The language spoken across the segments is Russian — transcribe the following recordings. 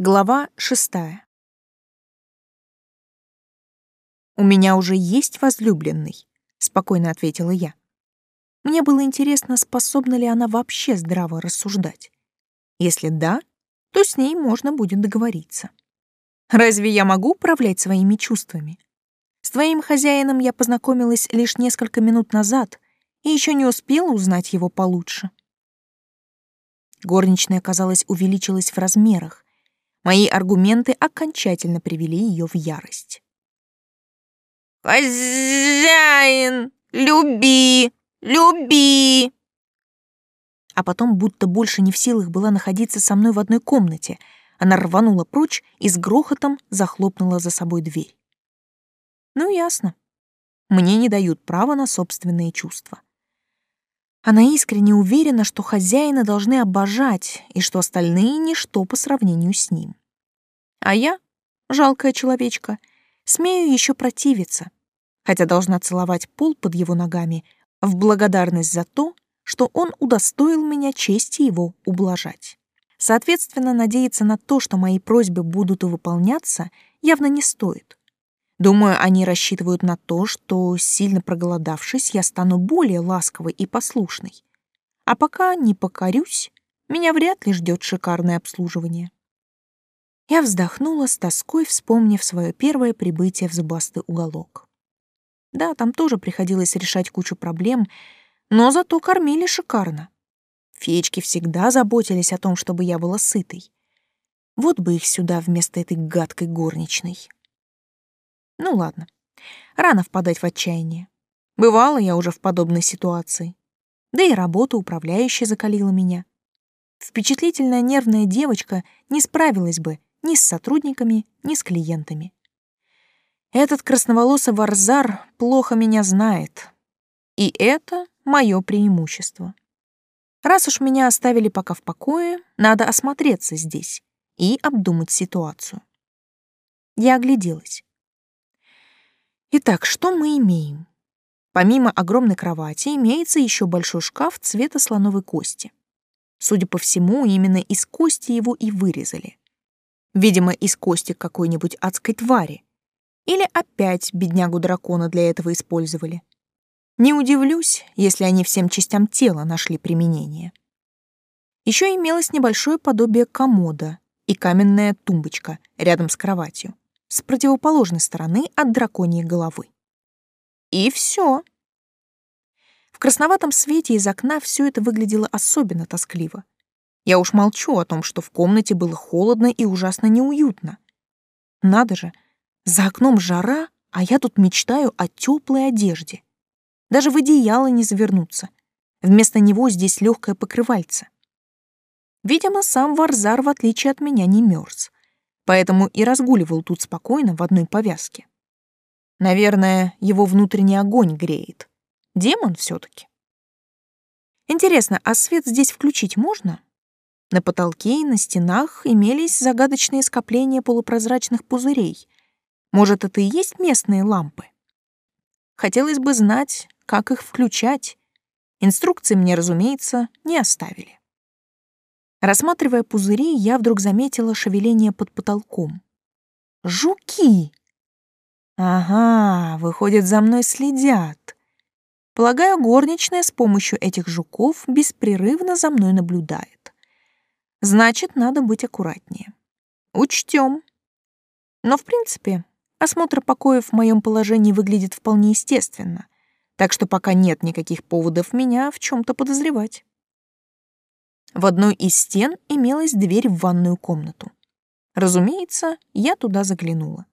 Глава шестая. «У меня уже есть возлюбленный», — спокойно ответила я. Мне было интересно, способна ли она вообще здраво рассуждать. Если да, то с ней можно будет договориться. Разве я могу управлять своими чувствами? С твоим хозяином я познакомилась лишь несколько минут назад и еще не успела узнать его получше. Горничная, казалось, увеличилась в размерах, Мои аргументы окончательно привели ее в ярость. «Хозяин, люби, люби!» А потом, будто больше не в силах была находиться со мной в одной комнате, она рванула прочь и с грохотом захлопнула за собой дверь. Ну, ясно. Мне не дают права на собственные чувства. Она искренне уверена, что хозяина должны обожать и что остальные — ничто по сравнению с ним. А я, жалкая человечка, смею еще противиться, хотя должна целовать пол под его ногами в благодарность за то, что он удостоил меня чести его ублажать. Соответственно, надеяться на то, что мои просьбы будут выполняться, явно не стоит. Думаю, они рассчитывают на то, что, сильно проголодавшись, я стану более ласковой и послушной. А пока не покорюсь, меня вряд ли ждет шикарное обслуживание. Я вздохнула с тоской, вспомнив свое первое прибытие в зубастый уголок. Да, там тоже приходилось решать кучу проблем, но зато кормили шикарно. Феечки всегда заботились о том, чтобы я была сытой. Вот бы их сюда вместо этой гадкой горничной. Ну ладно, рано впадать в отчаяние. Бывала я уже в подобной ситуации. Да и работа управляющей закалила меня. Впечатлительная нервная девочка не справилась бы ни с сотрудниками, ни с клиентами. Этот красноволосый варзар плохо меня знает. И это мое преимущество. Раз уж меня оставили пока в покое, надо осмотреться здесь и обдумать ситуацию. Я огляделась. Итак, что мы имеем? Помимо огромной кровати имеется еще большой шкаф цвета слоновой кости. Судя по всему, именно из кости его и вырезали. Видимо, из кости какой-нибудь адской твари. Или опять беднягу дракона для этого использовали. Не удивлюсь, если они всем частям тела нашли применение. Еще имелось небольшое подобие комода и каменная тумбочка рядом с кроватью с противоположной стороны от драконьей головы. И все. В красноватом свете из окна все это выглядело особенно тоскливо. Я уж молчу о том, что в комнате было холодно и ужасно неуютно. Надо же, за окном жара, а я тут мечтаю о теплой одежде. Даже в одеяло не завернуться. Вместо него здесь легкое покрывальце. Видимо, сам Варзар, в отличие от меня, не мерз поэтому и разгуливал тут спокойно в одной повязке. Наверное, его внутренний огонь греет. Демон все таки Интересно, а свет здесь включить можно? На потолке и на стенах имелись загадочные скопления полупрозрачных пузырей. Может, это и есть местные лампы? Хотелось бы знать, как их включать. Инструкции мне, разумеется, не оставили. Рассматривая пузыри, я вдруг заметила шевеление под потолком. Жуки! Ага, выходит, за мной следят. Полагаю, горничная с помощью этих жуков беспрерывно за мной наблюдает. Значит, надо быть аккуратнее. Учтем. Но, в принципе, осмотр покоев в моем положении выглядит вполне естественно, так что пока нет никаких поводов меня в чем то подозревать. В одной из стен имелась дверь в ванную комнату. Разумеется, я туда заглянула.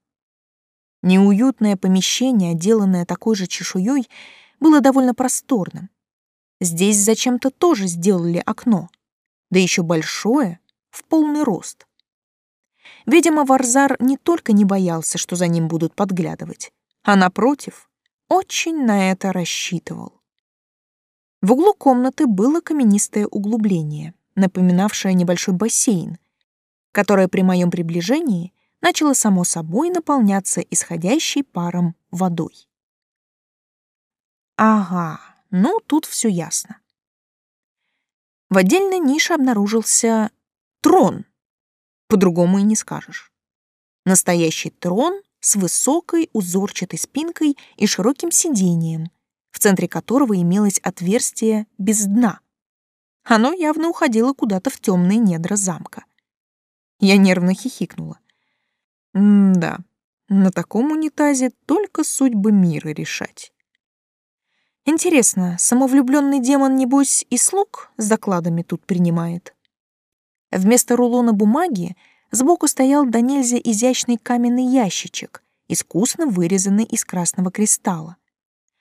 Неуютное помещение, отделанное такой же чешуей, было довольно просторным. Здесь зачем-то тоже сделали окно, да еще большое, в полный рост. Видимо, Варзар не только не боялся, что за ним будут подглядывать, а, напротив, очень на это рассчитывал. В углу комнаты было каменистое углубление, напоминавшее небольшой бассейн, которое при моем приближении начало само собой наполняться исходящей паром водой. Ага, ну тут все ясно. В отдельной нише обнаружился трон. По-другому и не скажешь. Настоящий трон с высокой узорчатой спинкой и широким сиденьем, в центре которого имелось отверстие без дна. Оно явно уходило куда-то в темные недра замка. Я нервно хихикнула. М-да, на таком унитазе только судьбы мира решать. Интересно, самовлюбленный демон, небось, и слуг с закладами тут принимает? Вместо рулона бумаги сбоку стоял до нельзя изящный каменный ящичек, искусно вырезанный из красного кристалла.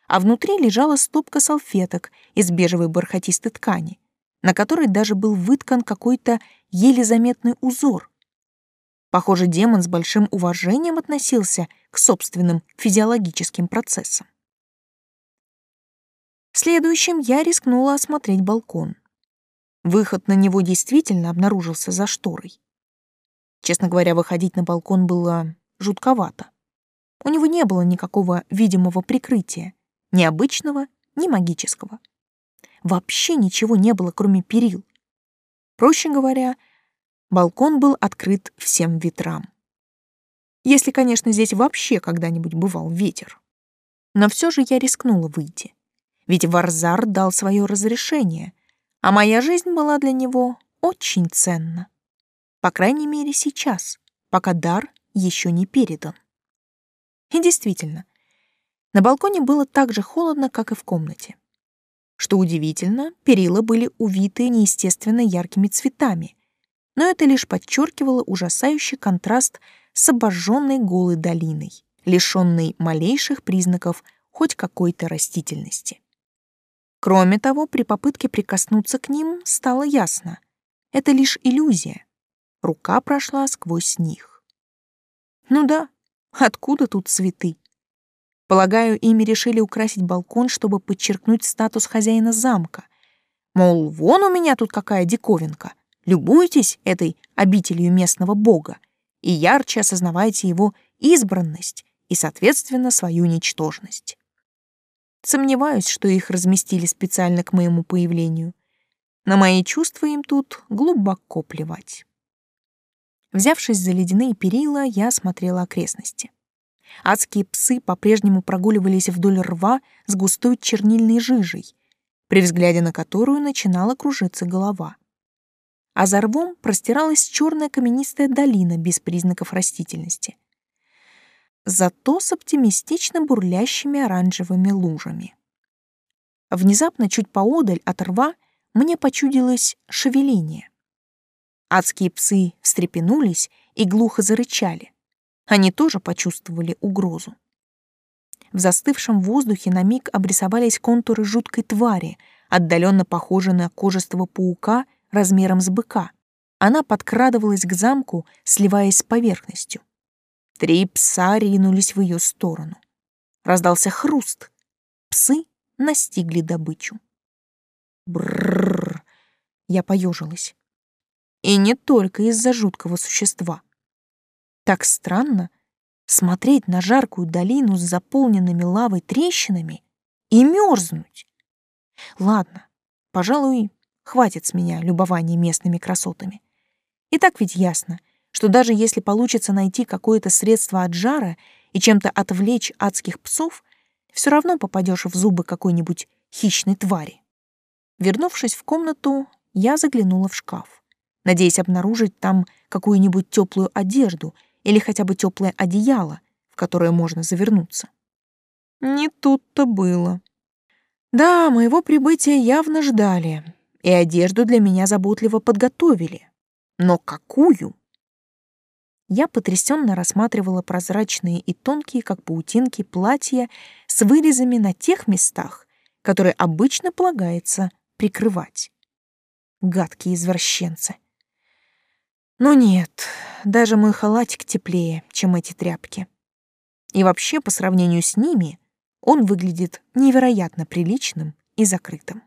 А внутри лежала стопка салфеток из бежевой бархатистой ткани, на которой даже был выткан какой-то еле заметный узор. Похоже, демон с большим уважением относился к собственным физиологическим процессам. Следующим я рискнула осмотреть балкон. Выход на него действительно обнаружился за шторой. Честно говоря, выходить на балкон было жутковато. У него не было никакого видимого прикрытия, ни обычного, ни магического. Вообще ничего не было, кроме перил. Проще говоря, балкон был открыт всем ветрам. Если, конечно, здесь вообще когда-нибудь бывал ветер. Но все же я рискнула выйти ведь Варзар дал свое разрешение, а моя жизнь была для него очень ценна. По крайней мере, сейчас, пока дар еще не передан. И действительно, на балконе было так же холодно, как и в комнате. Что удивительно, перила были увиты неестественно яркими цветами, но это лишь подчеркивало ужасающий контраст с обожженной голой долиной, лишенной малейших признаков хоть какой-то растительности. Кроме того, при попытке прикоснуться к ним стало ясно. Это лишь иллюзия. Рука прошла сквозь них. Ну да, откуда тут цветы? Полагаю, ими решили украсить балкон, чтобы подчеркнуть статус хозяина замка. Мол, вон у меня тут какая диковинка. Любуйтесь этой обителью местного бога и ярче осознавайте его избранность и, соответственно, свою ничтожность. Сомневаюсь, что их разместили специально к моему появлению. На мои чувства им тут глубоко плевать. Взявшись за ледяные перила, я смотрела окрестности. Адские псы по-прежнему прогуливались вдоль рва с густой чернильной жижей, при взгляде на которую начинала кружиться голова. А за рвом простиралась черная каменистая долина без признаков растительности зато с оптимистично бурлящими оранжевыми лужами. Внезапно, чуть поодаль от рва, мне почудилось шевеление. Адские псы встрепенулись и глухо зарычали. Они тоже почувствовали угрозу. В застывшем воздухе на миг обрисовались контуры жуткой твари, отдаленно похожей на кожистого паука размером с быка. Она подкрадывалась к замку, сливаясь с поверхностью. Три пса ринулись в ее сторону. Раздался хруст. Псы настигли добычу. Бррр. Я поежилась. И не только из-за жуткого существа. Так странно смотреть на жаркую долину с заполненными лавой трещинами и мерзнуть. Ладно, пожалуй, хватит с меня любования местными красотами. И так ведь ясно — что даже если получится найти какое-то средство от жара и чем-то отвлечь адских псов, все равно попадешь в зубы какой-нибудь хищной твари. Вернувшись в комнату, я заглянула в шкаф, надеясь обнаружить там какую-нибудь теплую одежду или хотя бы теплое одеяло, в которое можно завернуться. Не тут-то было. Да, моего прибытия явно ждали, и одежду для меня заботливо подготовили. Но какую? я потрясенно рассматривала прозрачные и тонкие, как паутинки, платья с вырезами на тех местах, которые обычно полагается прикрывать. Гадкие извращенцы. Но нет, даже мой халатик теплее, чем эти тряпки. И вообще, по сравнению с ними, он выглядит невероятно приличным и закрытым.